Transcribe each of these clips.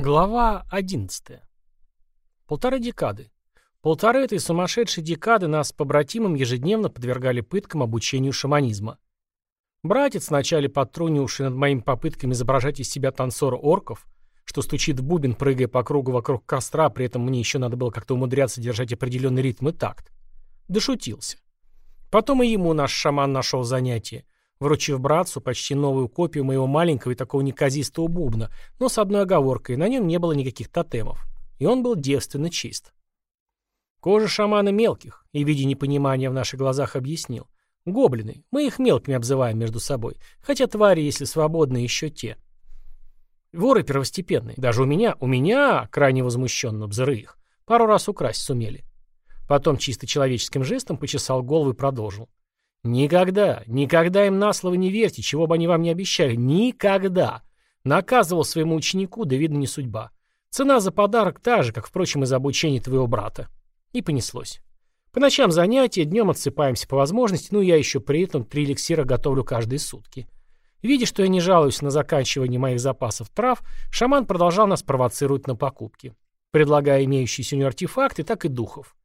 Глава 11. Полторы декады. Полторы этой сумасшедшей декады нас с побратимом ежедневно подвергали пыткам обучению шаманизма. Братец, вначале подтрунивавший над моими попытками изображать из себя танцора орков, что стучит в бубен, прыгая по кругу вокруг костра, при этом мне еще надо было как-то умудряться держать определенный ритм и такт, дошутился. Потом и ему наш шаман нашел занятие – вручив братцу почти новую копию моего маленького и такого неказистого бубна, но с одной оговоркой, на нем не было никаких тотемов. И он был девственно чист. Кожа шамана мелких, и, видя непонимания в наших глазах, объяснил. Гоблины, мы их мелкими обзываем между собой, хотя твари, если свободны, еще те. Воры первостепенные, даже у меня, у меня, крайне возмущенно, бзыры их, пару раз украсть сумели. Потом чисто человеческим жестом почесал голову и продолжил. Никогда, никогда им на слово не верьте, чего бы они вам не обещали. Никогда. Наказывал своему ученику, да видно не судьба. Цена за подарок та же, как, впрочем, и за обучение твоего брата. И понеслось. По ночам занятия, днем отсыпаемся по возможности, ну я еще при этом три эликсира готовлю каждые сутки. Видя, что я не жалуюсь на заканчивание моих запасов трав, шаман продолжал нас провоцировать на покупки, предлагая имеющиеся у него артефакты, так и духов.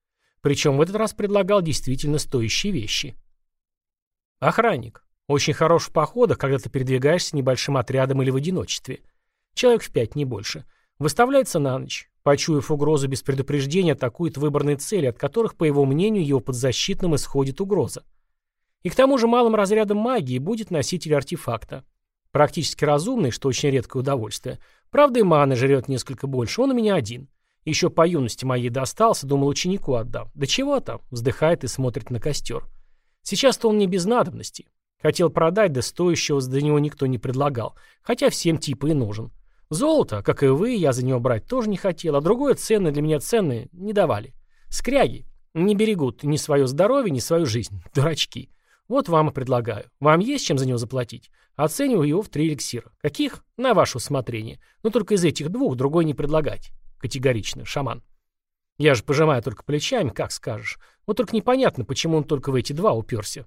Причем в этот раз предлагал действительно стоящие вещи. Охранник. Очень хорош в походах, когда ты передвигаешься небольшим отрядом или в одиночестве. Человек в пять, не больше. Выставляется на ночь. Почуяв угрозу без предупреждения, атакует выбранные цели, от которых, по его мнению, его подзащитным исходит угроза. И к тому же малым разрядом магии будет носитель артефакта. Практически разумный, что очень редкое удовольствие. Правда, и маны жрет несколько больше, он у меня один. Еще по юности моей достался, думал, ученику отдам. Да чего там? Вздыхает и смотрит на костер. Сейчас-то он не без надобности. Хотел продать, да стоящего за него никто не предлагал. Хотя всем типа и нужен. Золото, как и вы, я за него брать тоже не хотел, а другое ценное для меня ценное не давали. Скряги. Не берегут ни свое здоровье, ни свою жизнь. Дурачки. Вот вам и предлагаю. Вам есть чем за него заплатить? Оцениваю его в три эликсира. Каких? На ваше усмотрение. Но только из этих двух другой не предлагать. Категорично, шаман. Я же пожимаю только плечами, как скажешь. Вот только непонятно, почему он только в эти два уперся.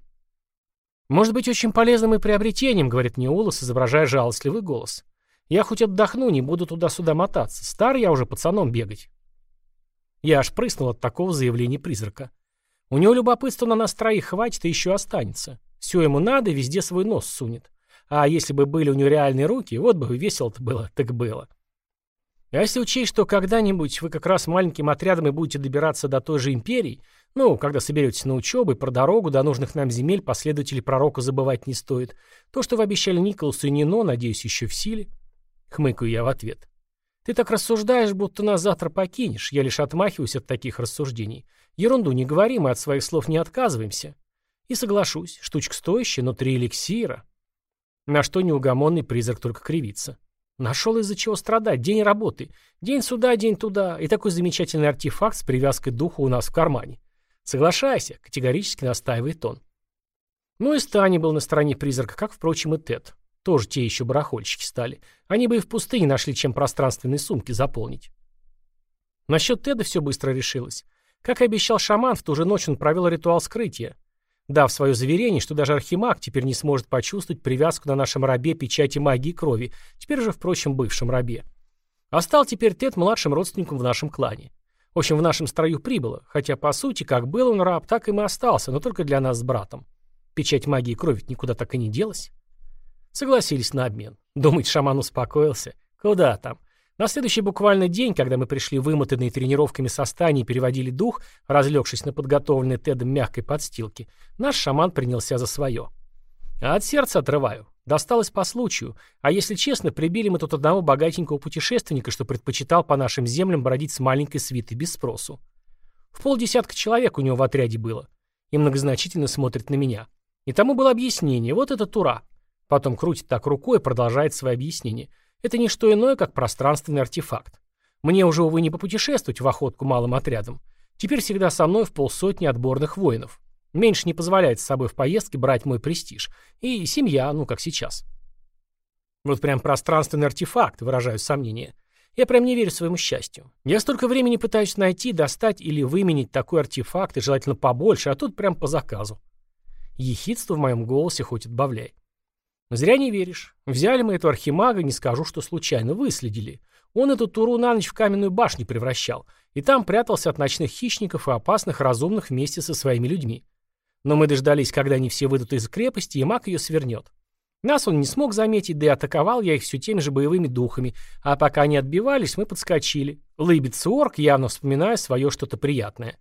Может быть, очень полезным и приобретением, говорит мне Улас, изображая жалостливый голос. Я хоть отдохну, не буду туда-сюда мотаться. Стар я уже пацаном бегать. Я аж прыснул от такого заявления призрака. У него любопытства на нас троих хватит и еще останется. Все ему надо, везде свой нос сунет. А если бы были у него реальные руки, вот бы весело-то было, так было. А если учесть, что когда-нибудь вы как раз маленьким отрядом и будете добираться до той же империи, ну, когда соберетесь на учебу и про дорогу до нужных нам земель последователей пророка забывать не стоит, то, что вы обещали Николасу и Нино, надеюсь, еще в силе? Хмыкаю я в ответ. Ты так рассуждаешь, будто нас завтра покинешь. Я лишь отмахиваюсь от таких рассуждений. Ерунду не говори, мы от своих слов не отказываемся. И соглашусь, штучка стоящая, но три эликсира. На что неугомонный призрак только кривится. Нашел из-за чего страдать. День работы. День сюда, день туда. И такой замечательный артефакт с привязкой духа у нас в кармане. Соглашайся, категорически настаивает он. Ну и Стани был на стороне призрака, как, впрочем, и Тед. Тоже те еще барахольщики стали. Они бы и в пустыне нашли, чем пространственные сумки заполнить. Насчет Теда все быстро решилось. Как и обещал шаман, в ту же ночь он провел ритуал скрытия дав свое заверение, что даже Архимаг теперь не сможет почувствовать привязку на нашем рабе печати магии крови, теперь же, впрочем, бывшем рабе. А стал теперь Тед младшим родственником в нашем клане. В общем, в нашем строю прибыло, хотя, по сути, как был он раб, так и мы остался, но только для нас с братом. Печать магии крови никуда так и не делась. Согласились на обмен. Думать, шаман успокоился? Куда там? На следующий буквально день, когда мы пришли вымотанные тренировками со стани и переводили дух, разлегшись на подготовленной Тедом мягкой подстилке, наш шаман принялся за свое. А от сердца отрываю. Досталось по случаю. А если честно, прибили мы тут одного богатенького путешественника, что предпочитал по нашим землям бродить с маленькой свитой без спросу. В полдесятка человек у него в отряде было. И многозначительно смотрит на меня. И тому было объяснение. Вот это тура. Потом крутит так рукой и продолжает свои объяснения. Это не что иное, как пространственный артефакт. Мне уже, увы, не попутешествовать в охотку малым отрядом. Теперь всегда со мной в полсотни отборных воинов. Меньше не позволяет с собой в поездке брать мой престиж. И семья, ну, как сейчас. Вот прям пространственный артефакт, выражаю сомнение. Я прям не верю своему счастью. Я столько времени пытаюсь найти, достать или выменить такой артефакт, и желательно побольше, а тут прям по заказу. Ехидство в моем голосе хоть отбавляй. Зря не веришь. Взяли мы этого архимага, не скажу, что случайно, выследили. Он эту туру на ночь в каменную башню превращал, и там прятался от ночных хищников и опасных разумных вместе со своими людьми. Но мы дождались, когда они все выйдут из крепости, и маг ее свернет. Нас он не смог заметить, да и атаковал я их все теми же боевыми духами, а пока они отбивались, мы подскочили. Лыбится орк, явно вспоминая свое что-то приятное.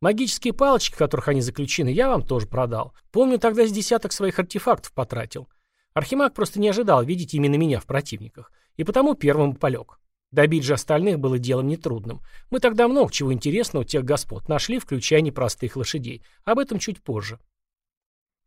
Магические палочки, в которых они заключены, я вам тоже продал. Помню, тогда с десяток своих артефактов потратил. Архимаг просто не ожидал видеть именно меня в противниках, и потому первым полег. Добить же остальных было делом нетрудным. Мы тогда много чего интересного тех господ нашли, включая непростых лошадей. Об этом чуть позже.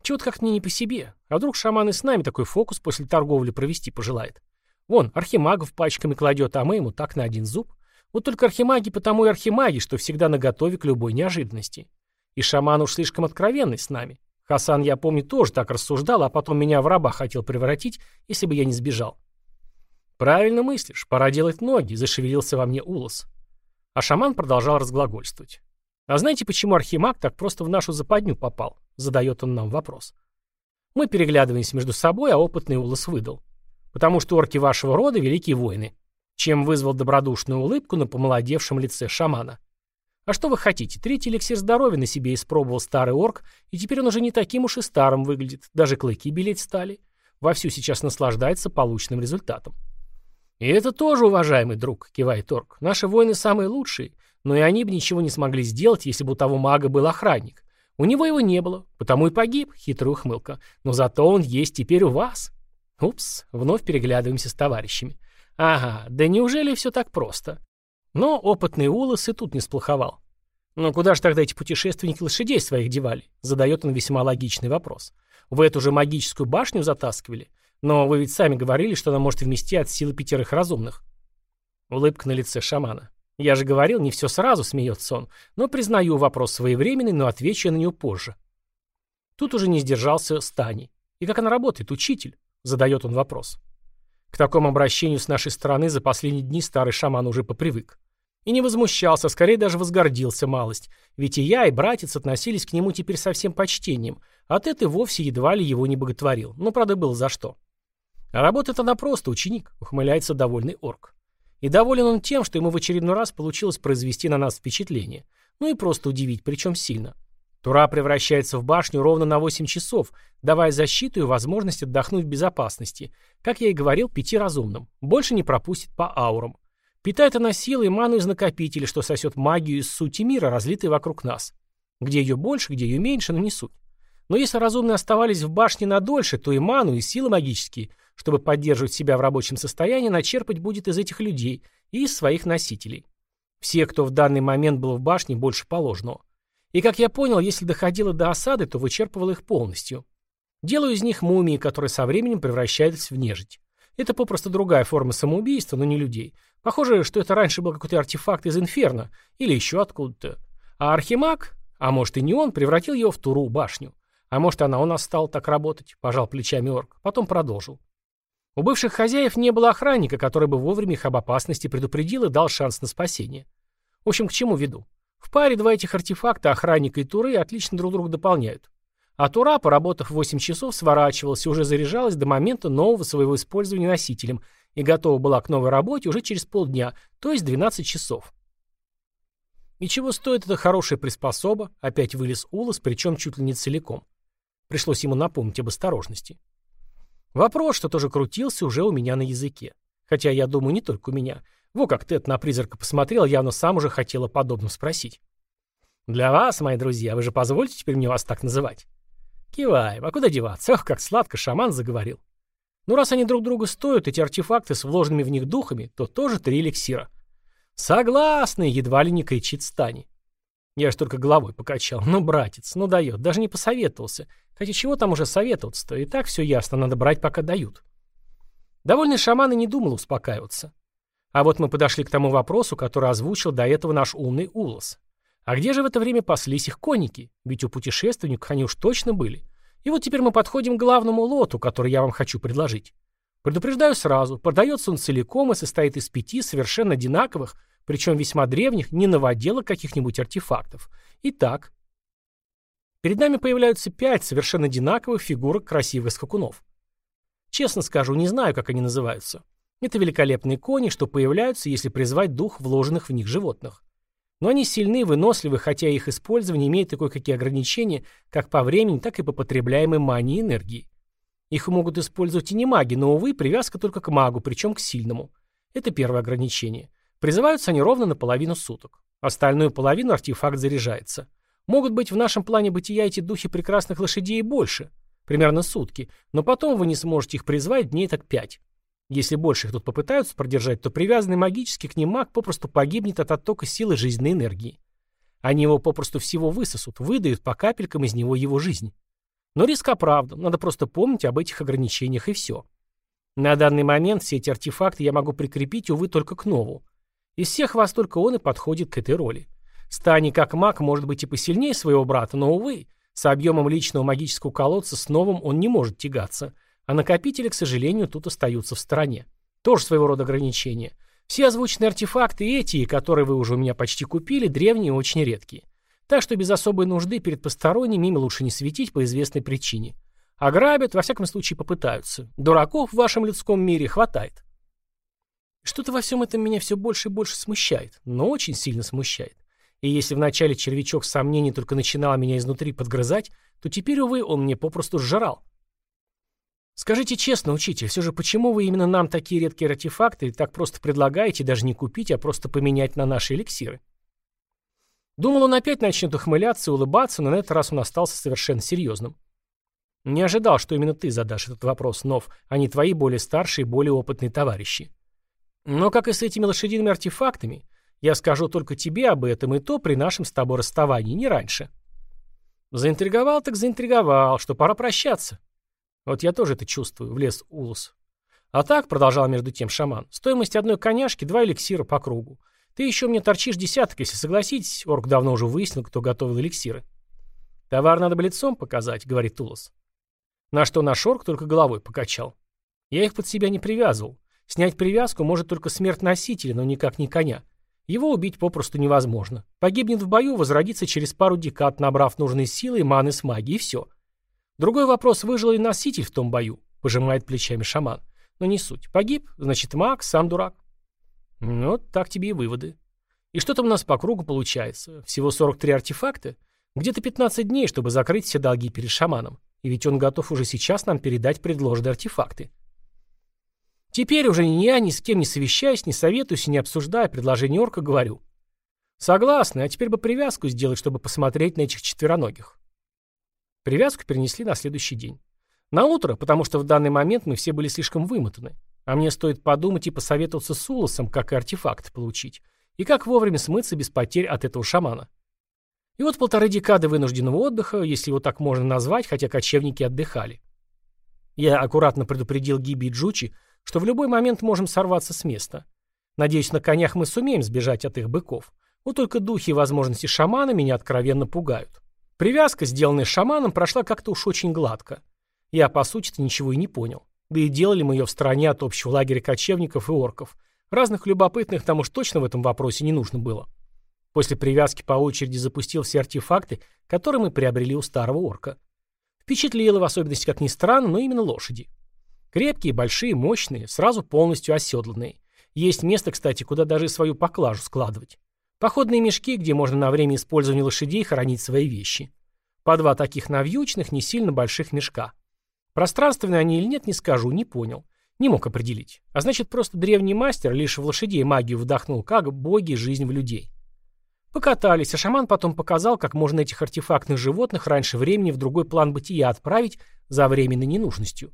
Чего-то как-то не по себе. А вдруг шаман и с нами такой фокус после торговли провести пожелает? Вон, архимагов пачками кладет, а мы ему так на один зуб. Вот только архимаги потому и архимаги, что всегда наготове к любой неожиданности. И шаман уж слишком откровенный с нами. Хасан, я помню, тоже так рассуждал, а потом меня в раба хотел превратить, если бы я не сбежал. «Правильно мыслишь, пора делать ноги», — зашевелился во мне Улос. А шаман продолжал разглагольствовать. «А знаете, почему архимаг так просто в нашу западню попал?» — задает он нам вопрос. Мы переглядываемся между собой, а опытный Улос выдал. «Потому что орки вашего рода — великие воины чем вызвал добродушную улыбку на помолодевшем лице шамана. А что вы хотите? Третий эликсир здоровья на себе испробовал старый орк, и теперь он уже не таким уж и старым выглядит. Даже клыки белеть стали. Вовсю сейчас наслаждается полученным результатом. «И это тоже, уважаемый друг», — кивает орк. «Наши воины самые лучшие, но и они бы ничего не смогли сделать, если бы у того мага был охранник. У него его не было, потому и погиб», — хитрая ухмылка. «Но зато он есть теперь у вас». Упс, вновь переглядываемся с товарищами. Ага, да неужели все так просто? Но опытный Улос и тут не сплоховал. Но куда же тогда эти путешественники лошадей своих девали? Задает он весьма логичный вопрос. В эту же магическую башню затаскивали? Но вы ведь сами говорили, что она может вмести от силы пятерых разумных. Улыбка на лице шамана. Я же говорил, не все сразу, смеется он. Но признаю вопрос своевременный, но отвечу я на него позже. Тут уже не сдержался Стани. И как она работает, учитель? Задает он вопрос. К такому обращению с нашей стороны за последние дни старый шаман уже попривык. И не возмущался, скорее даже возгордился малость. Ведь и я, и братец относились к нему теперь со всем почтением. От этой вовсе едва ли его не боготворил. Но, правда, было за что. А работает она просто, ученик, ухмыляется довольный орк. И доволен он тем, что ему в очередной раз получилось произвести на нас впечатление. Ну и просто удивить, причем сильно. Тура превращается в башню ровно на 8 часов, давая защиту и возможность отдохнуть в безопасности. Как я и говорил, пяти разумным. Больше не пропустит по аурам. Питает она силой и ману из накопителя, что сосет магию из сути мира, разлитой вокруг нас. Где ее больше, где ее меньше, но не суть. Но если разумные оставались в башне надольше, то и ману, и силы магические, чтобы поддерживать себя в рабочем состоянии, начерпать будет из этих людей и из своих носителей. Все, кто в данный момент был в башне, больше положенного. И, как я понял, если доходило до осады, то вычерпывал их полностью. Делаю из них мумии, которые со временем превращались в нежить. Это попросту другая форма самоубийства, но не людей. Похоже, что это раньше был какой-то артефакт из Инферно или еще откуда-то. А Архимаг, а может и не он, превратил его в Туру башню. А может она у нас стала так работать, пожал плечами орк. Потом продолжил. У бывших хозяев не было охранника, который бы вовремя их об опасности предупредил и дал шанс на спасение. В общем, к чему веду? В паре два этих артефакта, охранника и туры, отлично друг друга дополняют. А тура, поработав 8 часов, сворачивалась и уже заряжалась до момента нового своего использования носителем и готова была к новой работе уже через полдня, то есть 12 часов. И чего стоит эта хорошая приспособа? Опять вылез Улас, причем чуть ли не целиком. Пришлось ему напомнить об осторожности. Вопрос, что тоже крутился уже у меня на языке. Хотя, я думаю, не только у меня. Во как Тед на призрака посмотрел, явно сам уже хотела подобным спросить. «Для вас, мои друзья, вы же позволите теперь мне вас так называть?» Киваем. А куда деваться? Ох, как сладко шаман заговорил. Ну, раз они друг друга стоят, эти артефакты с вложенными в них духами, то тоже три эликсира. Согласны, едва ли не кричит Стани. Я ж только головой покачал. Ну, братец, ну дает. Даже не посоветовался. Хотя чего там уже советоваться-то? И так все ясно, надо брать, пока дают. Довольный шаман и не думал успокаиваться. А вот мы подошли к тому вопросу, который озвучил до этого наш умный Улос. А где же в это время паслись их конники? Ведь у путешественников они уж точно были. И вот теперь мы подходим к главному лоту, который я вам хочу предложить. Предупреждаю сразу, продается он целиком и состоит из пяти совершенно одинаковых, причем весьма древних, не новоделок каких-нибудь артефактов. Итак, перед нами появляются пять совершенно одинаковых фигурок красивых скакунов. Честно скажу, не знаю, как они называются. Это великолепные кони, что появляются, если призвать дух вложенных в них животных. Но они сильны, выносливы, хотя их использование имеет кое-какие ограничения как по времени, так и по потребляемой мании энергии. Их могут использовать и не маги, но, увы, привязка только к магу, причем к сильному. Это первое ограничение. Призываются они ровно на половину суток. Остальную половину артефакт заряжается. Могут быть в нашем плане бытия эти духи прекрасных лошадей больше. Примерно сутки. Но потом вы не сможете их призвать дней так пять. Если больше их тут попытаются продержать, то привязанный магически к ним маг попросту погибнет от оттока силы жизненной энергии. Они его попросту всего высосут, выдают по капелькам из него его жизнь. Но риск оправдан, надо просто помнить об этих ограничениях и все. На данный момент все эти артефакты я могу прикрепить, увы, только к нову. Из всех вас только он и подходит к этой роли. Стани как маг может быть и посильнее своего брата, но, увы, с объемом личного магического колодца с новым он не может тягаться – а накопители, к сожалению, тут остаются в стороне. Тоже своего рода ограничения. Все озвученные артефакты, эти, которые вы уже у меня почти купили, древние и очень редкие. Так что без особой нужды перед посторонними ими лучше не светить по известной причине. Ограбят, во всяком случае попытаются. Дураков в вашем людском мире хватает. Что-то во всем этом меня все больше и больше смущает, но очень сильно смущает. И если вначале червячок сомнений только начинал меня изнутри подгрызать, то теперь, увы, он мне попросту сжирал. Скажите честно, учитель, все же почему вы именно нам такие редкие артефакты так просто предлагаете даже не купить, а просто поменять на наши эликсиры? Думал, он опять начнет ухмыляться и улыбаться, но на этот раз он остался совершенно серьезным. Не ожидал, что именно ты задашь этот вопрос, Нов, а не твои более старшие и более опытные товарищи. Но как и с этими лошадиными артефактами, я скажу только тебе об этом и то при нашем с тобой расставании, не раньше. Заинтриговал так заинтриговал, что пора прощаться. Вот я тоже это чувствую, влез Улус. А так, продолжал между тем шаман, стоимость одной коняшки – два эликсира по кругу. Ты еще мне торчишь десяток, если согласитесь, орк давно уже выяснил, кто готовил эликсиры. Товар надо бы лицом показать, говорит Улус. На что наш орк только головой покачал. Я их под себя не привязывал. Снять привязку может только смерть носителя, но никак не коня. Его убить попросту невозможно. Погибнет в бою, возродится через пару декад, набрав нужные силы и маны с магией, и все. Другой вопрос, выжил ли носитель в том бою, пожимает плечами шаман. Но не суть. Погиб, значит маг, сам дурак. Ну, так тебе и выводы. И что там у нас по кругу получается? Всего 43 артефакта? Где-то 15 дней, чтобы закрыть все долги перед шаманом. И ведь он готов уже сейчас нам передать предложенные артефакты. Теперь уже ни я, ни с кем не совещаясь, не советуюсь и не обсуждая предложение орка, говорю. Согласны, а теперь бы привязку сделать, чтобы посмотреть на этих четвероногих. Привязку перенесли на следующий день. На утро, потому что в данный момент мы все были слишком вымотаны. А мне стоит подумать и посоветоваться с Улосом, как и артефакт получить. И как вовремя смыться без потерь от этого шамана. И вот полторы декады вынужденного отдыха, если его так можно назвать, хотя кочевники отдыхали. Я аккуратно предупредил Гиби и Джучи, что в любой момент можем сорваться с места. Надеюсь, на конях мы сумеем сбежать от их быков. Вот только духи и возможности шамана меня откровенно пугают. Привязка, сделанная шаманом, прошла как-то уж очень гладко. Я, по сути-то, ничего и не понял. Да и делали мы ее в стороне от общего лагеря кочевников и орков. Разных любопытных там уж точно в этом вопросе не нужно было. После привязки по очереди запустил все артефакты, которые мы приобрели у старого орка. Впечатлило, в особенности, как ни странно, но именно лошади. Крепкие, большие, мощные, сразу полностью оседланные. Есть место, кстати, куда даже свою поклажу складывать. Походные мешки, где можно на время использования лошадей хранить свои вещи. По два таких навьючных, не сильно больших мешка. Пространственные они или нет, не скажу, не понял. Не мог определить. А значит, просто древний мастер лишь в лошадей магию вдохнул, как боги жизнь в людей. Покатались, а шаман потом показал, как можно этих артефактных животных раньше времени в другой план бытия отправить за временной ненужностью.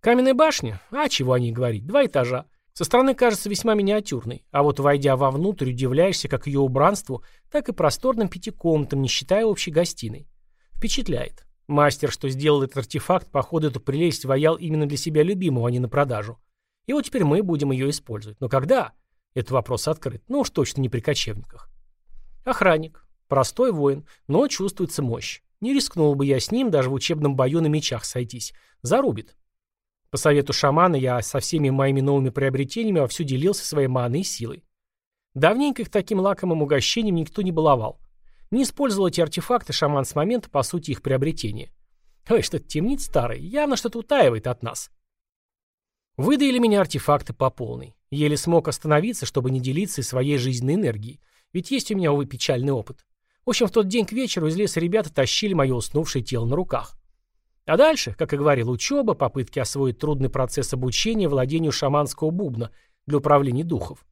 Каменная башня? А чего о ней говорить? Два этажа. Со стороны кажется весьма миниатюрной, а вот войдя вовнутрь, удивляешься как ее убранству, так и просторным пятикомнатам, не считая общей гостиной. Впечатляет. Мастер, что сделал этот артефакт, походу эту прелесть ваял именно для себя любимого, а не на продажу. И вот теперь мы будем ее использовать. Но когда? Этот вопрос открыт. Ну уж точно не при кочевниках. Охранник. Простой воин, но чувствуется мощь. Не рискнул бы я с ним даже в учебном бою на мечах сойтись. Зарубит. По совету шамана я со всеми моими новыми приобретениями вовсю делился своей маной и силой. Давненько их таким лакомым угощением никто не баловал. Не использовал эти артефакты шаман с момента, по сути, их приобретения. Ой, что-то темнит старый, явно что-то утаивает от нас. Выдаили меня артефакты по полной. Еле смог остановиться, чтобы не делиться своей жизненной энергией. Ведь есть у меня, увы, печальный опыт. В общем, в тот день к вечеру из леса ребята тащили мое уснувшее тело на руках. А дальше, как и говорил, учеба, попытки освоить трудный процесс обучения владению шаманского бубна для управления духов.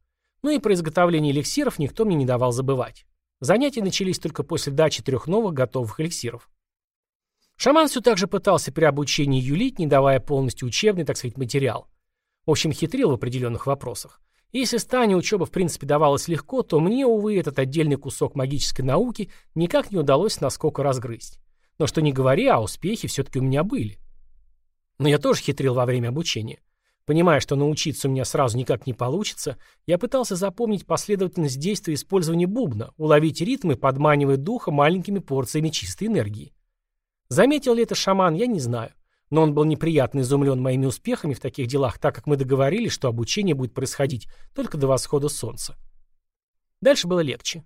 Ну и про изготовление эликсиров никто мне не давал забывать. Занятия начались только после дачи трех новых готовых эликсиров. Шаман все так же пытался при обучении юлить, не давая полностью учебный, так сказать, материал. В общем, хитрил в определенных вопросах. Если Стане учеба в принципе давалась легко, то мне, увы, этот отдельный кусок магической науки никак не удалось насколько разгрызть. Но что не говори, а успехи все-таки у меня были. Но я тоже хитрил во время обучения. Понимая, что научиться у меня сразу никак не получится, я пытался запомнить последовательность действия использования бубна, уловить ритмы, подманивая духа маленькими порциями чистой энергии. Заметил ли это шаман, я не знаю. Но он был неприятно изумлен моими успехами в таких делах, так как мы договорились, что обучение будет происходить только до восхода солнца. Дальше было легче.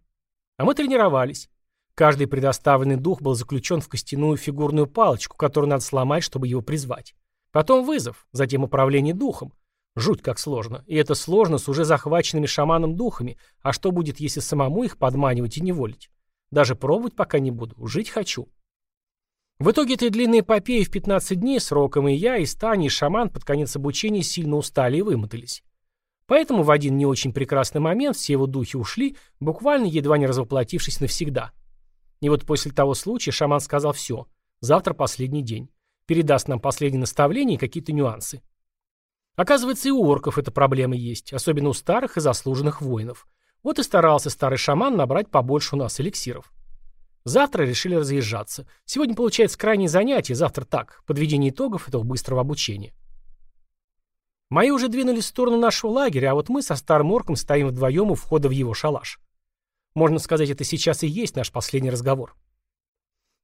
А мы тренировались. Каждый предоставленный дух был заключен в костяную фигурную палочку, которую надо сломать, чтобы его призвать. Потом вызов, затем управление духом. Жуть как сложно. И это сложно с уже захваченными шаманом духами. А что будет, если самому их подманивать и неволить? Даже пробовать пока не буду. Жить хочу. В итоге этой длинной эпопеи в 15 дней сроком и я, и Стани, и шаман под конец обучения сильно устали и вымотались. Поэтому в один не очень прекрасный момент все его духи ушли, буквально едва не развоплотившись навсегда. И вот после того случая шаман сказал все. Завтра последний день. Передаст нам последние наставления и какие-то нюансы. Оказывается, и у орков эта проблема есть, особенно у старых и заслуженных воинов. Вот и старался старый шаман набрать побольше у нас эликсиров. Завтра решили разъезжаться. Сегодня получается крайнее занятие, завтра так, подведение итогов этого быстрого обучения. Мои уже двинулись в сторону нашего лагеря, а вот мы со старым орком стоим вдвоем у входа в его шалаш. Можно сказать, это сейчас и есть наш последний разговор.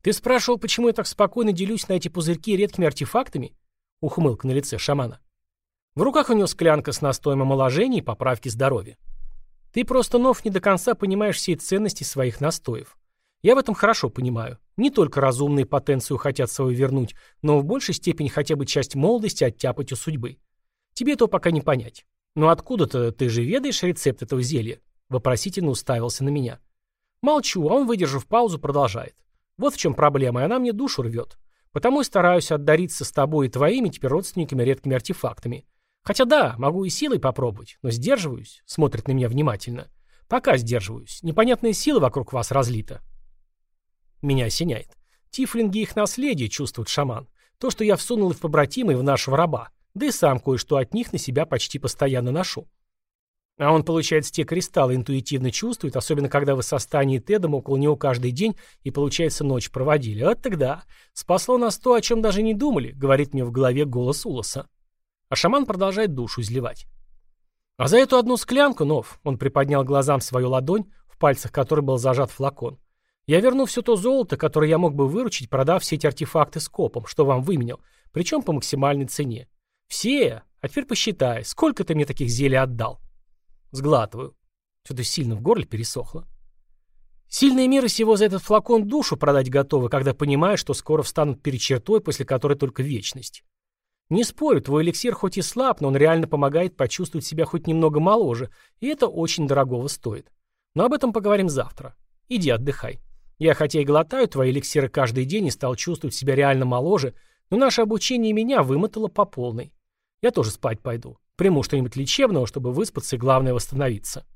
«Ты спрашивал, почему я так спокойно делюсь на эти пузырьки редкими артефактами?» Ухмылка на лице шамана. В руках у него склянка с настоем омоложения и поправки здоровья. «Ты просто, Нов, не до конца понимаешь всей ценности своих настоев. Я в этом хорошо понимаю. Не только разумные потенцию хотят свою вернуть, но в большей степени хотя бы часть молодости оттяпать у судьбы. Тебе этого пока не понять. Но откуда-то ты же ведаешь рецепт этого зелья?» Вопросительно уставился на меня. Молчу, а он, выдержав паузу, продолжает. Вот в чем проблема, и она мне душу рвет. Потому и стараюсь отдариться с тобой и твоими теперь родственниками редкими артефактами. Хотя да, могу и силой попробовать, но сдерживаюсь, смотрит на меня внимательно. Пока сдерживаюсь. Непонятная сила вокруг вас разлита. Меня осеняет. Тифлинги их наследие, чувствует шаман. То, что я всунул в побратимы и в нашего раба. Да и сам кое-что от них на себя почти постоянно ношу. А он, получается, те кристаллы интуитивно чувствует, особенно когда вы со Стани и Тедом около него каждый день и, получается, ночь проводили. Вот тогда. Спасло нас то, о чем даже не думали, говорит мне в голове голос Улоса. А шаман продолжает душу изливать. А за эту одну склянку, Нов, он приподнял глазам свою ладонь, в пальцах которой был зажат флакон. Я верну все то золото, которое я мог бы выручить, продав все эти артефакты скопом, что вам выменял, причем по максимальной цене. Все, а теперь посчитай, сколько ты мне таких зелий отдал. Сглатываю. Что-то сильно в горле пересохло. Сильные меры всего за этот флакон душу продать готовы, когда понимают, что скоро встанут перед чертой, после которой только вечность. Не спорю, твой эликсир хоть и слаб, но он реально помогает почувствовать себя хоть немного моложе, и это очень дорогого стоит. Но об этом поговорим завтра. Иди отдыхай. Я хотя и глотаю твои эликсиры каждый день и стал чувствовать себя реально моложе, но наше обучение меня вымотало по полной. Я тоже спать пойду. Приму что-нибудь лечебного, чтобы выспаться и, главное, восстановиться.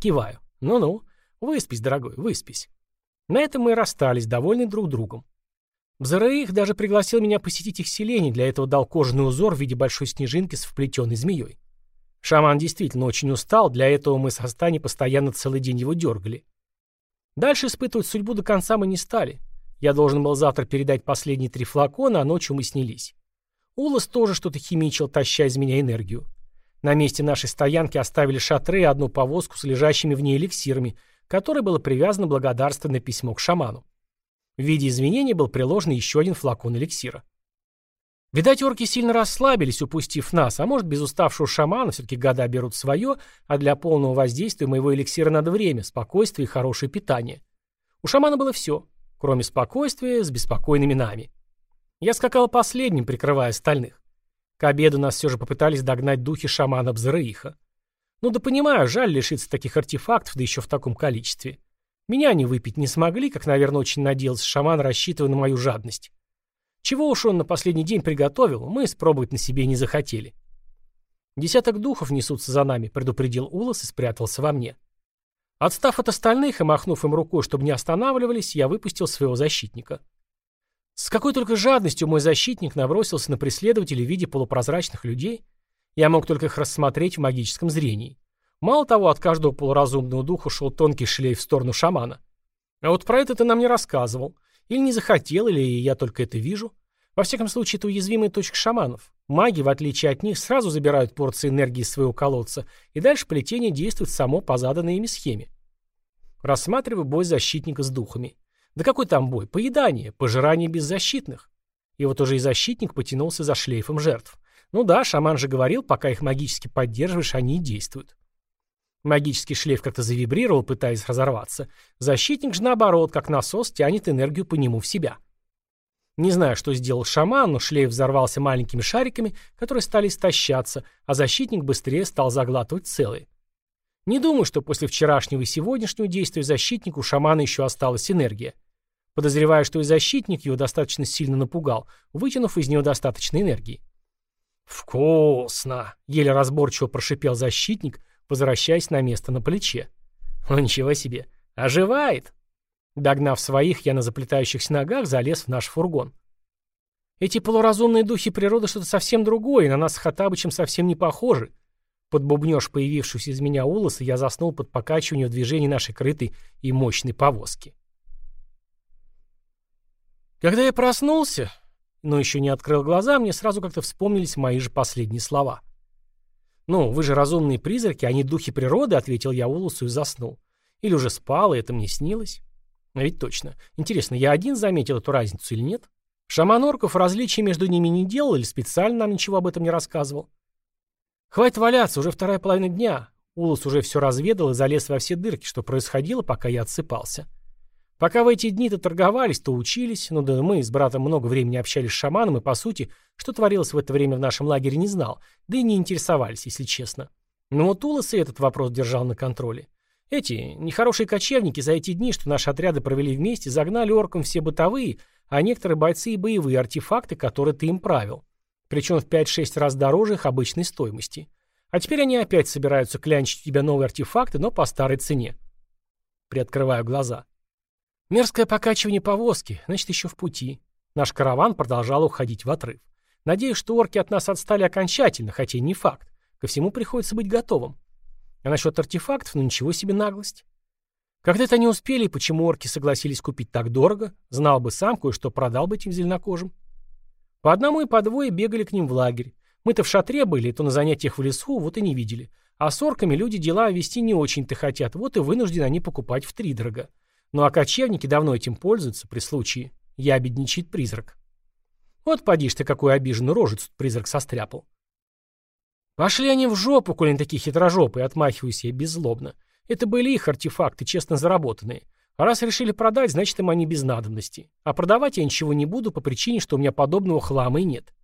Киваю. Ну-ну. Выспись, дорогой, выспись. На этом мы и расстались, довольны друг другом. Взараих даже пригласил меня посетить их селение, для этого дал кожаный узор в виде большой снежинки с вплетенной змеей. Шаман действительно очень устал, для этого мы со Стани постоянно целый день его дергали. Дальше испытывать судьбу до конца мы не стали. Я должен был завтра передать последние три флакона, а ночью мы снялись. Улас тоже что-то химичил, таща из меня энергию. На месте нашей стоянки оставили шатры и одну повозку с лежащими в ней эликсирами, которой было привязано благодарственное письмо к шаману. В виде извинений был приложен еще один флакон эликсира. Видать, орки сильно расслабились, упустив нас, а может, без уставшего шамана все-таки года берут свое, а для полного воздействия моего эликсира надо время, спокойствие и хорошее питание. У шамана было все, кроме спокойствия с беспокойными нами. Я скакал последним, прикрывая остальных. К обеду нас все же попытались догнать духи шамана Бзраиха. Ну да понимаю, жаль лишиться таких артефактов, да еще в таком количестве. Меня они выпить не смогли, как, наверное, очень надеялся шаман, рассчитывая на мою жадность. Чего уж он на последний день приготовил, мы испробовать на себе не захотели. Десяток духов несутся за нами, предупредил Улас и спрятался во мне. Отстав от остальных и махнув им рукой, чтобы не останавливались, я выпустил своего защитника. С какой только жадностью мой защитник набросился на преследователей в виде полупрозрачных людей. Я мог только их рассмотреть в магическом зрении. Мало того, от каждого полуразумного духа шел тонкий шлейф в сторону шамана. А вот про это ты нам не рассказывал. Или не захотел, или я только это вижу. Во всяком случае, это уязвимая точка шаманов. Маги, в отличие от них, сразу забирают порции энергии из своего колодца, и дальше плетение действует само по заданной ими схеме. Рассматриваю бой защитника с духами. Да какой там бой? Поедание, пожирание беззащитных. И вот уже и защитник потянулся за шлейфом жертв. Ну да, шаман же говорил, пока их магически поддерживаешь, они и действуют. Магический шлейф как-то завибрировал, пытаясь разорваться. Защитник же, наоборот, как насос, тянет энергию по нему в себя. Не знаю, что сделал шаман, но шлейф взорвался маленькими шариками, которые стали истощаться, а защитник быстрее стал заглатывать целые. Не думаю, что после вчерашнего и сегодняшнего действия защитника у шамана еще осталась энергия. Подозреваю, что и защитник его достаточно сильно напугал, вытянув из него достаточно энергии. «Вкусно!» — еле разборчиво прошипел защитник, возвращаясь на место на плече. «Ну ничего себе! Оживает!» Догнав своих, я на заплетающихся ногах залез в наш фургон. Эти полуразумные духи природы что-то совсем другое, на нас с Хатабычем совсем не похожи. Под бубнёж появившуюся из меня улоса я заснул под покачивание в движении нашей крытой и мощной повозки. Когда я проснулся, но еще не открыл глаза, мне сразу как-то вспомнились мои же последние слова. «Ну, вы же разумные призраки, а не духи природы», — ответил я Улусу и заснул. Или уже спал, и это мне снилось. А ведь точно. Интересно, я один заметил эту разницу или нет? Шаман орков различия между ними не делал или специально нам ничего об этом не рассказывал? Хватит валяться, уже вторая половина дня. Улус уже все разведал и залез во все дырки, что происходило, пока я отсыпался. Пока в эти дни-то торговались, то учились, ну да мы с братом много времени общались с шаманом и, по сути, что творилось в это время в нашем лагере не знал, да и не интересовались, если честно. Но вот Улас и этот вопрос держал на контроле. Эти нехорошие кочевники за эти дни, что наши отряды провели вместе, загнали оркам все бытовые, а некоторые бойцы и боевые артефакты, которые ты им правил. Причем в 5-6 раз дороже их обычной стоимости. А теперь они опять собираются клянчить у тебя новые артефакты, но по старой цене. Приоткрываю глаза. Мерзкое покачивание повозки, значит, еще в пути. Наш караван продолжал уходить в отрыв. Надеюсь, что орки от нас отстали окончательно, хотя не факт. Ко всему приходится быть готовым. А насчет артефактов, ну ничего себе наглость. Когда это они успели почему орки согласились купить так дорого, знал бы сам, кое-что продал бы этим зеленокожим. По одному и по двое бегали к ним в лагерь. Мы-то в шатре были, то на занятиях в лесу, вот и не видели. А с орками люди дела вести не очень-то хотят, вот и вынуждены они покупать втридорога. Ну а кочевники давно этим пользуются при случае. Я обедничает призрак. Вот поди ж ты, какую обиженную рожицу призрак состряпал. Пошли они в жопу, коли они такие хитрожопые, отмахиваюсь я беззлобно. Это были их артефакты, честно заработанные. А раз решили продать, значит им они без надобности. А продавать я ничего не буду по причине, что у меня подобного хлама и нет.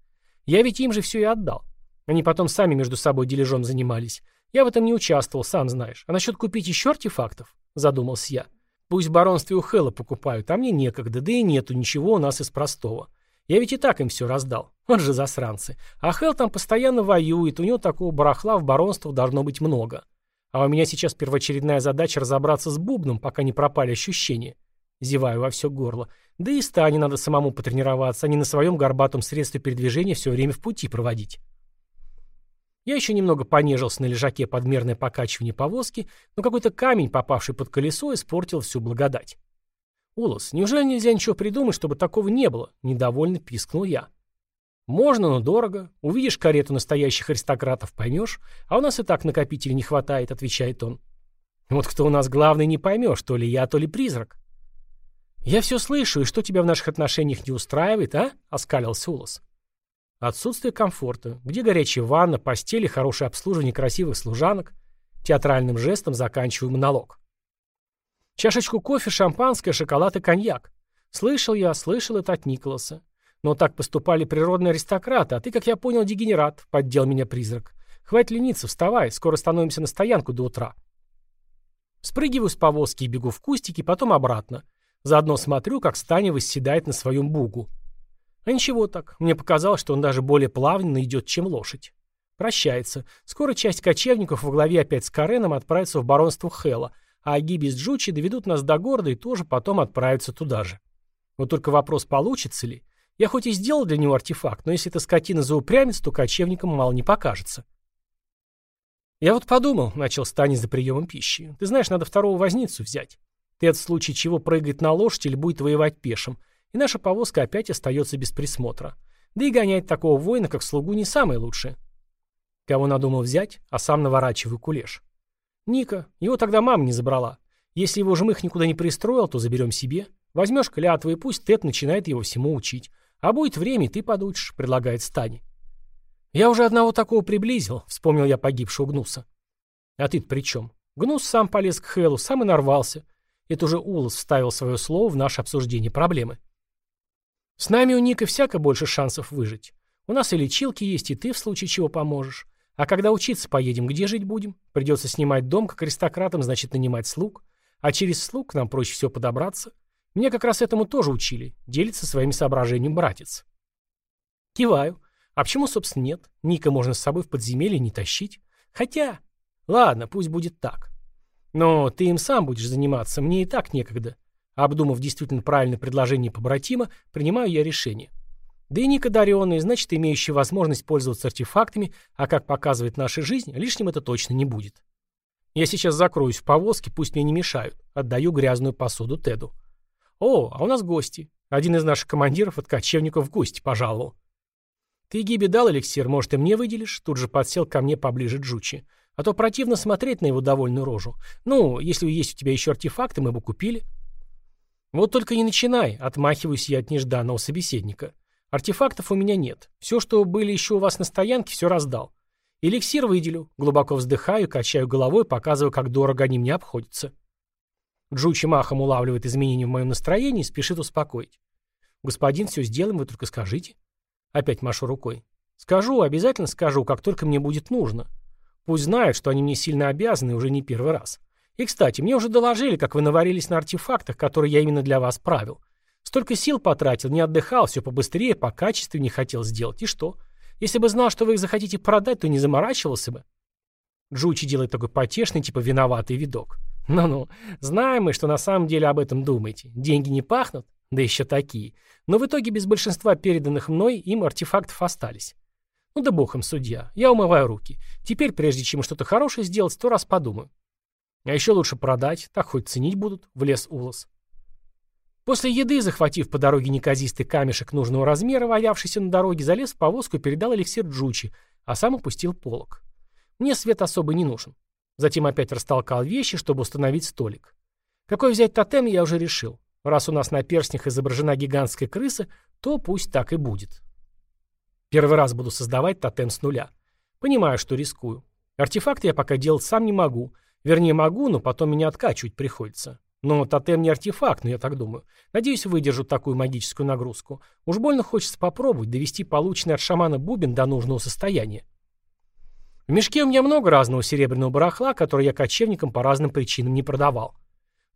Я ведь им же все и отдал. Они потом сами между собой дележом занимались. Я в этом не участвовал, сам знаешь. А насчет купить еще артефактов? Задумался я. Пусть в баронстве у Хэлла покупают, а мне некогда, да и нету ничего у нас из простого. Я ведь и так им все раздал. Он же засранцы. А Хелл там постоянно воюет, у него такого барахла в баронствах должно быть много. А у меня сейчас первоочередная задача разобраться с бубном, пока не пропали ощущения. Зеваю во все горло. Да и Стане надо самому потренироваться, а не на своем горбатом средстве передвижения все время в пути проводить. Я еще немного понежился на лежаке подмерное покачивание повозки, но какой-то камень, попавший под колесо, испортил всю благодать. «Улос, неужели нельзя ничего придумать, чтобы такого не было?» – недовольно пискнул я. «Можно, но дорого. Увидишь карету настоящих аристократов, поймешь. А у нас и так накопителей не хватает», – отвечает он. «Вот кто у нас главный, не поймешь, то ли я, то ли призрак». «Я все слышу, и что тебя в наших отношениях не устраивает, а?» – оскалился Улос. Отсутствие комфорта. Где горячая ванна, постели, хорошее обслуживание красивых служанок? Театральным жестом заканчиваю монолог. Чашечку кофе, шампанское, шоколад и коньяк. Слышал я, слышал это от Николаса. Но так поступали природные аристократы, а ты, как я понял, дегенерат, поддел меня призрак. Хватит лениться, вставай, скоро становимся на стоянку до утра. Спрыгиваю с повозки и бегу в кустики, потом обратно. Заодно смотрю, как Станя восседает на своем бугу. А ничего так, мне показалось, что он даже более плавно идет, чем лошадь. Прощается. Скоро часть кочевников во главе опять с Кареном отправится в баронство Хела, а Агиби с Джучи доведут нас до города и тоже потом отправятся туда же. Вот только вопрос, получится ли. Я хоть и сделал для него артефакт, но если эта скотина заупрямится, то кочевникам мало не покажется. «Я вот подумал», — начал Стани за приемом пищи. «Ты знаешь, надо второго возницу взять. Ты в случае чего прыгает на лошадь или будет воевать пешим, и наша повозка опять остается без присмотра. Да и гонять такого воина, как слугу, не самое лучшее». Кого надумал взять, а сам наворачиваю кулеш. «Ника. Его тогда мама не забрала. Если его жмых никуда не пристроил, то заберем себе. Возьмешь клятву, и пусть Тед начинает его всему учить. А будет время, ты подучишь», — предлагает Стани. «Я уже одного такого приблизил», — вспомнил я погибшего Гнуса. «А ты при чем? Гнус сам полез к Хэлу, сам и нарвался. Это уже Улас вставил свое слово в наше обсуждение проблемы. С нами у Ника всяко больше шансов выжить. У нас и лечилки есть, и ты в случае чего поможешь. А когда учиться поедем, где жить будем? Придется снимать дом, как аристократам, значит, нанимать слуг. А через слуг нам проще всего подобраться. Меня как раз этому тоже учили. Делится своими соображениями братец. Киваю. А почему, собственно, нет? Ника можно с собой в подземелье не тащить. Хотя... Ладно, пусть будет так. Но ты им сам будешь заниматься, мне и так некогда. Обдумав действительно правильное предложение побратима, принимаю я решение. Да и Ника даренный, значит, имеющий возможность пользоваться артефактами, а как показывает наша жизнь, лишним это точно не будет. Я сейчас закроюсь в повозке, пусть мне не мешают. Отдаю грязную посуду Теду. О, а у нас гости. Один из наших командиров от кочевников в гости пожаловал. «Ты Гиби дал эликсир, может, и мне выделишь?» Тут же подсел ко мне поближе Джучи. «А то противно смотреть на его довольную рожу. Ну, если есть у тебя еще артефакты, мы бы купили». «Вот только не начинай», — отмахиваюсь я от нежданного собеседника. «Артефактов у меня нет. Все, что были еще у вас на стоянке, все раздал. Эликсир выделю». Глубоко вздыхаю, качаю головой, показываю, как дорого они мне обходятся. Джучи махом улавливает изменения в моем настроении и спешит успокоить. «Господин, все сделаем, вы только скажите». Опять машу рукой. Скажу, обязательно скажу, как только мне будет нужно. Пусть знают, что они мне сильно обязаны уже не первый раз. И, кстати, мне уже доложили, как вы наварились на артефактах, которые я именно для вас правил. Столько сил потратил, не отдыхал, все побыстрее, по качеству не хотел сделать. И что? Если бы знал, что вы их захотите продать, то не заморачивался бы. Джучи делает такой потешный, типа виноватый видок. Ну-ну, знаем мы, что на самом деле об этом думаете. Деньги не пахнут? Да еще такие. Но в итоге без большинства переданных мной им артефактов остались. Ну да бог им, судья. Я умываю руки. Теперь, прежде чем что-то хорошее сделать, сто раз подумаю. А еще лучше продать, так хоть ценить будут, влез Улас. После еды, захватив по дороге неказистый камешек нужного размера, валявшийся на дороге, залез в повозку и передал эликсир Джучи, а сам опустил полок. Мне свет особо не нужен. Затем опять растолкал вещи, чтобы установить столик. Какой взять тотем, я уже решил. Раз у нас на перстнях изображена гигантская крыса, то пусть так и будет. Первый раз буду создавать тотем с нуля. Понимаю, что рискую. Артефакты я пока делать сам не могу. Вернее, могу, но потом меня откачивать приходится. Но тотем не артефакт, но я так думаю. Надеюсь, выдержу такую магическую нагрузку. Уж больно хочется попробовать довести полученный от шамана бубен до нужного состояния. В мешке у меня много разного серебряного барахла, которое я кочевникам по разным причинам не продавал.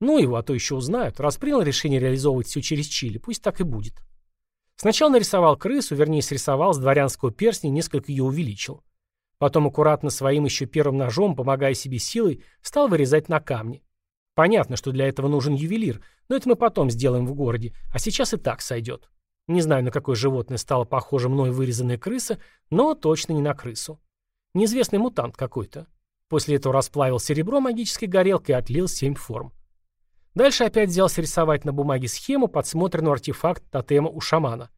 Ну его, а то еще узнают. Раз принял решение реализовывать все через Чили, пусть так и будет. Сначала нарисовал крысу, вернее, срисовал с дворянского перстня и несколько ее увеличил. Потом аккуратно своим еще первым ножом, помогая себе силой, стал вырезать на камне. Понятно, что для этого нужен ювелир, но это мы потом сделаем в городе, а сейчас и так сойдет. Не знаю, на какое животное стало похоже мной вырезанная крыса, но точно не на крысу. Неизвестный мутант какой-то. После этого расплавил серебро магической горелкой и отлил семь форм. Дальше опять взялся рисовать на бумаге схему, подсмотренную артефакт тотема у шамана.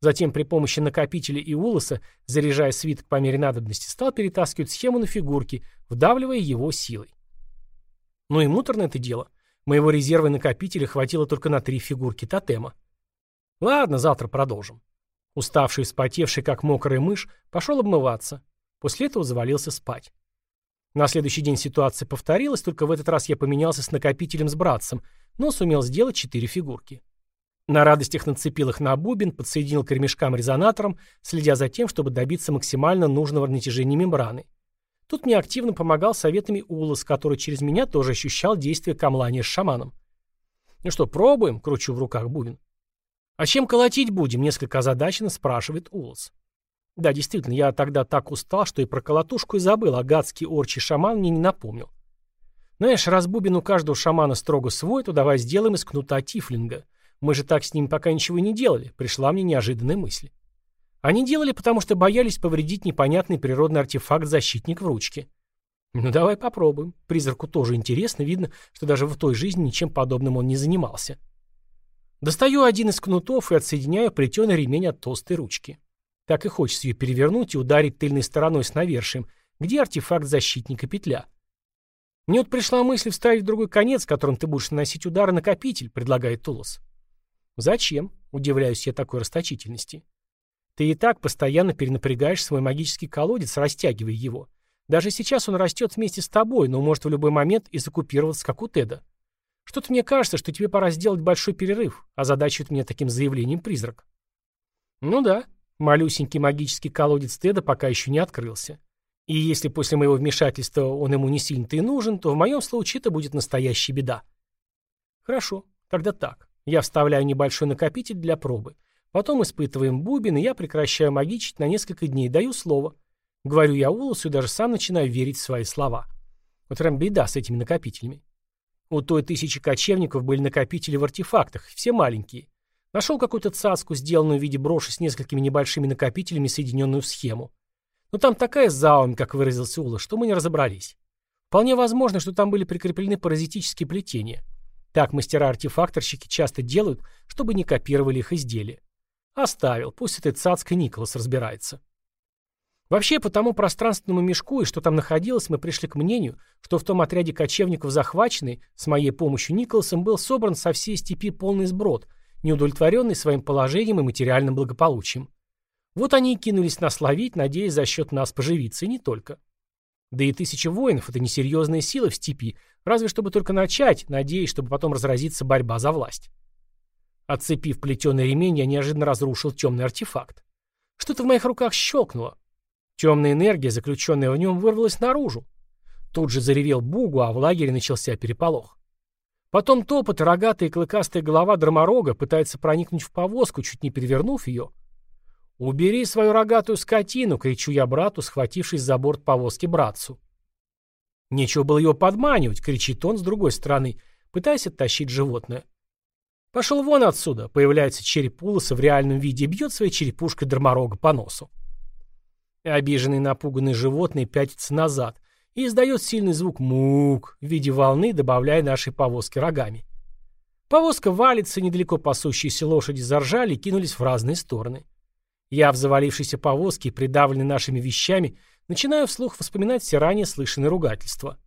Затем при помощи накопителя и улоса, заряжая свиток по мере надобности, стал перетаскивать схему на фигурки, вдавливая его силой. Ну и муторное это дело. Моего резерва накопителя хватило только на три фигурки тотема. Ладно, завтра продолжим. Уставший и вспотевший, как мокрая мышь, пошел обмываться. После этого завалился спать. На следующий день ситуация повторилась, только в этот раз я поменялся с накопителем с братцем, но сумел сделать четыре фигурки. На радостях нацепил их на бубен, подсоединил к ремешкам резонатором, следя за тем, чтобы добиться максимально нужного натяжения мембраны. Тут мне активно помогал советами Улас, который через меня тоже ощущал действие камлания с шаманом. «Ну что, пробуем?» — кручу в руках бубен. «А чем колотить будем?» — несколько озадаченно спрашивает Улас. Да, действительно, я тогда так устал, что и про колотушку и забыл, а гадский орчий шаман мне не напомнил. Знаешь, раз бубен у каждого шамана строго свой, то давай сделаем из кнута тифлинга. Мы же так с ним пока ничего не делали, пришла мне неожиданная мысль. Они делали, потому что боялись повредить непонятный природный артефакт-защитник в ручке. Ну давай попробуем. Призраку тоже интересно, видно, что даже в той жизни ничем подобным он не занимался. Достаю один из кнутов и отсоединяю плетеный ремень от толстой ручки. Так и хочется ее перевернуть и ударить тыльной стороной с навершием, где артефакт защитника петля. Мне вот пришла мысль вставить другой конец, которым ты будешь наносить удары накопитель, предлагает Тулос. Зачем? Удивляюсь я такой расточительности. Ты и так постоянно перенапрягаешь свой магический колодец, растягивая его. Даже сейчас он растет вместе с тобой, но может в любой момент и закупироваться, как у Теда. Что-то мне кажется, что тебе пора сделать большой перерыв, а озадачивает меня таким заявлением призрак. Ну да, Малюсенький магический колодец Теда пока еще не открылся. И если после моего вмешательства он ему не сильно-то и нужен, то в моем случае это будет настоящая беда. Хорошо, тогда так. Я вставляю небольшой накопитель для пробы. Потом испытываем бубен, и я прекращаю магичить на несколько дней, даю слово. Говорю я Улусу и даже сам начинаю верить в свои слова. Вот прям беда с этими накопителями. У той тысячи кочевников были накопители в артефактах, все маленькие. Нашел какую-то цаску, сделанную в виде броши с несколькими небольшими накопителями, соединенную в схему. Но там такая заум, как выразился Ула, что мы не разобрались. Вполне возможно, что там были прикреплены паразитические плетения. Так мастера-артефакторщики часто делают, чтобы не копировали их изделия. Оставил, пусть этой цацкой Николас разбирается. Вообще, по тому пространственному мешку и что там находилось, мы пришли к мнению, что в том отряде кочевников захваченный, с моей помощью Николасом, был собран со всей степи полный сброд – неудовлетворенный своим положением и материальным благополучием. Вот они и кинулись нас ловить, надеясь за счет нас поживиться, и не только. Да и тысяча воинов — это несерьезная сила в степи, разве чтобы только начать, надеясь, чтобы потом разразиться борьба за власть. Отцепив плетеный ремень, я неожиданно разрушил темный артефакт. Что-то в моих руках щелкнуло. Темная энергия, заключенная в нем, вырвалась наружу. Тут же заревел бугу, а в лагере начался переполох. Потом топот, рогатая и клыкастая голова драморога пытается проникнуть в повозку, чуть не перевернув ее. «Убери свою рогатую скотину!» — кричу я брату, схватившись за борт повозки братцу. Нечего было его подманивать, кричит он с другой стороны, пытаясь оттащить животное. «Пошел вон отсюда!» — появляется череп Улоса в реальном виде и бьет своей черепушкой драморога по носу. Обиженный напуганный животное пятится назад, и издает сильный звук «мук» в виде волны, добавляя нашей повозке рогами. Повозка валится, недалеко пасущиеся лошади заржали и кинулись в разные стороны. Я в завалившейся повозке, придавленной нашими вещами, начинаю вслух вспоминать все ранее слышанные ругательства.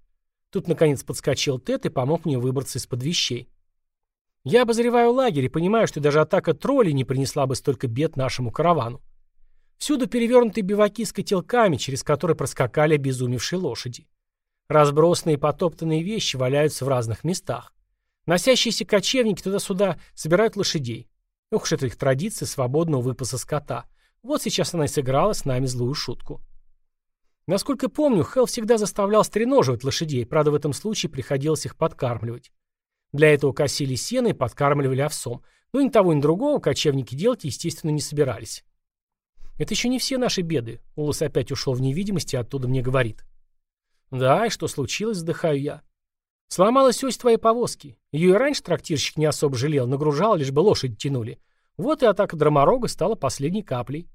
Тут, наконец, подскочил Тед и помог мне выбраться из-под вещей. Я обозреваю лагерь и понимаю, что даже атака троллей не принесла бы столько бед нашему каравану. Всюду перевернутые биваки с котелками, через которые проскакали обезумевшие лошади. Разбросанные потоптанные вещи валяются в разных местах. Носящиеся кочевники туда-сюда собирают лошадей. Ух уж это их традиция свободного выпаса скота. Вот сейчас она и сыграла с нами злую шутку. Насколько помню, Хелл всегда заставлял стреноживать лошадей, правда в этом случае приходилось их подкармливать. Для этого косили сено и подкармливали овсом. Но ни того, ни другого кочевники делать, естественно, не собирались. Это еще не все наши беды. Улас опять ушел в невидимость и оттуда мне говорит. Да, и что случилось, вздыхаю я. Сломалась ось твоей повозки. Ее и раньше трактирщик не особо жалел, нагружал, лишь бы лошадь тянули. Вот и атака драморога стала последней каплей.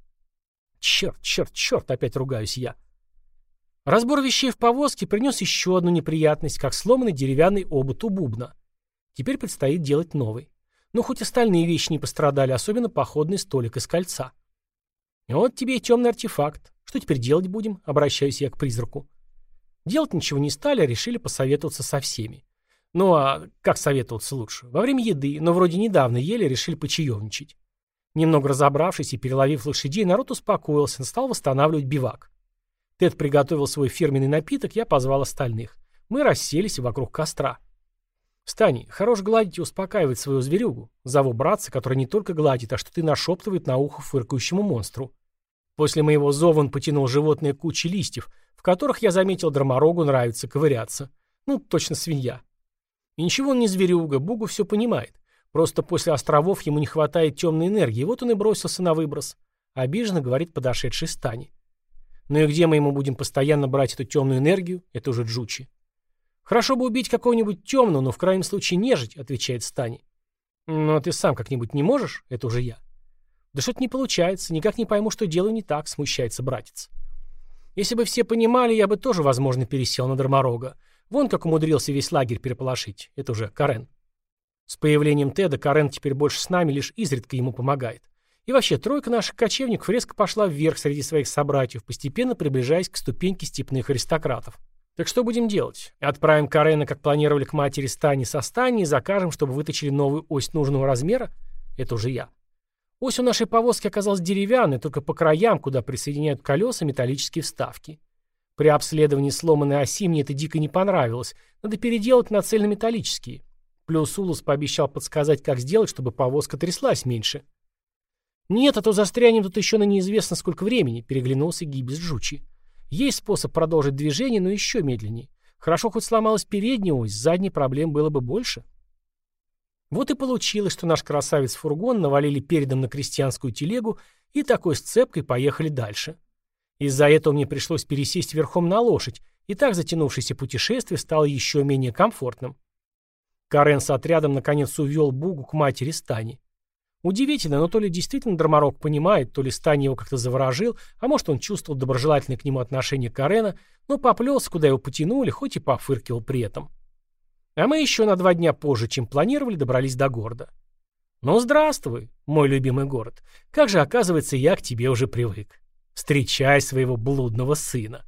Черт, черт, черт, опять ругаюсь я. Разбор вещей в повозке принес еще одну неприятность, как сломанный деревянный обод у бубна. Теперь предстоит делать новый. Но хоть остальные вещи не пострадали, особенно походный столик из кольца. «Вот тебе и темный артефакт. Что теперь делать будем?» — обращаюсь я к призраку. Делать ничего не стали, а решили посоветоваться со всеми. Ну а как советоваться лучше? Во время еды, но вроде недавно ели, решили почаевничать. Немного разобравшись и переловив лошадей, народ успокоился, стал восстанавливать бивак. Тед приготовил свой фирменный напиток, я позвал остальных. Мы расселись вокруг костра. Стань, хорош гладить и успокаивать свою зверюгу. Зову братца, который не только гладит, а что ты нашептывает на ухо фыркающему монстру. После моего зова он потянул животное кучи листьев, в которых я заметил драморогу нравится ковыряться. Ну, точно свинья. И ничего он не зверюга, Бугу все понимает. Просто после островов ему не хватает темной энергии, вот он и бросился на выброс. Обиженно говорит подошедший Стани. Ну и где мы ему будем постоянно брать эту темную энергию? Это уже Джучи. Хорошо бы убить какого-нибудь темного, но в крайнем случае нежить, отвечает Стани. Но ты сам как-нибудь не можешь? Это уже я. Да что-то не получается, никак не пойму, что делаю не так, смущается братец. Если бы все понимали, я бы тоже, возможно, пересел на Дарморога. Вон как умудрился весь лагерь переполошить. Это уже Карен. С появлением Теда Карен теперь больше с нами, лишь изредка ему помогает. И вообще, тройка наших кочевников резко пошла вверх среди своих собратьев, постепенно приближаясь к ступеньке степных аристократов. Так что будем делать? Отправим Карена, как планировали, к матери Стани со Стани и закажем, чтобы выточили новую ось нужного размера? Это уже я. Ось у нашей повозки оказалась деревянной, только по краям, куда присоединяют колеса, металлические вставки. При обследовании сломанной оси мне это дико не понравилось. Надо переделать на цельнометаллические. Плюс Улус пообещал подсказать, как сделать, чтобы повозка тряслась меньше. «Нет, а то застрянем тут еще на неизвестно сколько времени», — переглянулся Гибис Жучи. «Есть способ продолжить движение, но еще медленнее. Хорошо хоть сломалась передняя ось, задней проблем было бы больше». Вот и получилось, что наш красавец-фургон навалили передом на крестьянскую телегу и такой сцепкой поехали дальше. Из-за этого мне пришлось пересесть верхом на лошадь, и так затянувшееся путешествие стало еще менее комфортным. Карен с отрядом наконец увел Бугу к матери Стани. Удивительно, но то ли действительно Драмарок понимает, то ли Стани его как-то заворожил, а может он чувствовал доброжелательное к нему отношение Карена, но поплелся, куда его потянули, хоть и пофыркивал при этом. А мы еще на два дня позже, чем планировали, добрались до города. Ну, здравствуй, мой любимый город. Как же, оказывается, я к тебе уже привык. Встречай своего блудного сына.